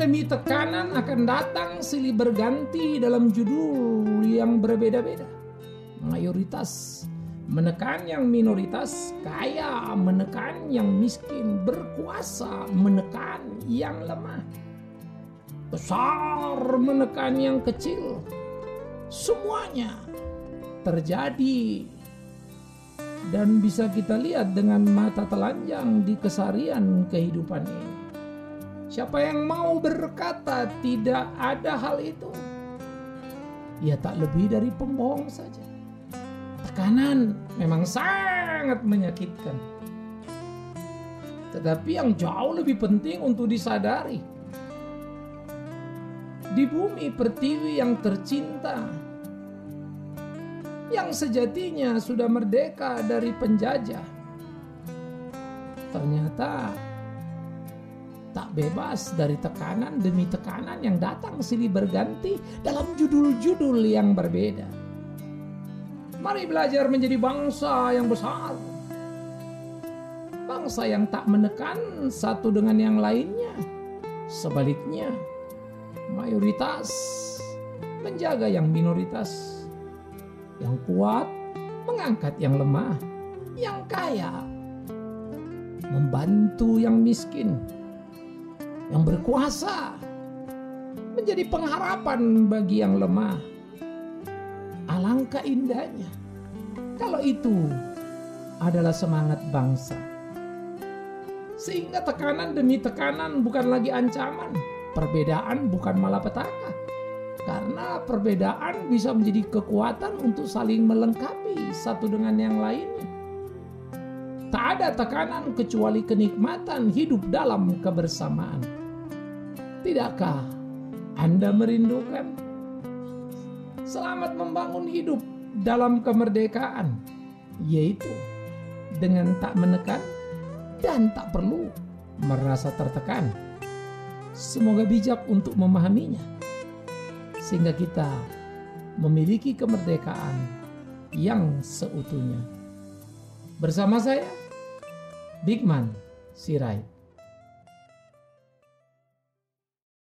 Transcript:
demi tekanan akan datang silih berganti dalam judul yang berbeda-beda. Mayoritas menekan yang minoritas, kaya menekan yang miskin, berkuasa menekan yang lemah, besar menekan yang kecil. Semuanya terjadi dan bisa kita lihat dengan mata telanjang di kesarian kehidupan ini. Siapa yang mau berkata tidak ada hal itu, ia tak lebih dari pembohong saja. Tekanan memang sangat menyakitkan. Tetapi yang jauh lebih penting untuk disadari, di bumi pertiwi yang tercinta, yang sejatinya sudah merdeka dari penjajah, ternyata tak bebas dari tekanan demi tekanan yang datang silih berganti dalam judul-judul yang berbeda. Mari belajar menjadi bangsa yang besar. Bangsa yang tak menekan satu dengan yang lainnya. Sebaliknya, mayoritas menjaga yang minoritas. Yang kuat mengangkat yang lemah. Yang kaya membantu yang miskin yang berkuasa menjadi pengharapan bagi yang lemah. Alangkah indahnya kalau itu adalah semangat bangsa. Sehingga tekanan demi tekanan bukan lagi ancaman, perbedaan bukan malapetaka. Karena perbedaan bisa menjadi kekuatan untuk saling melengkapi satu dengan yang lainnya. Tak ada tekanan kecuali kenikmatan hidup dalam kebersamaan. Tidakkah Anda merindukan selamat membangun hidup dalam kemerdekaan, yaitu dengan tak menekan dan tak perlu merasa tertekan. Semoga bijak untuk memahaminya, sehingga kita memiliki kemerdekaan yang seutuhnya. Bersama saya, Bigman Sirait.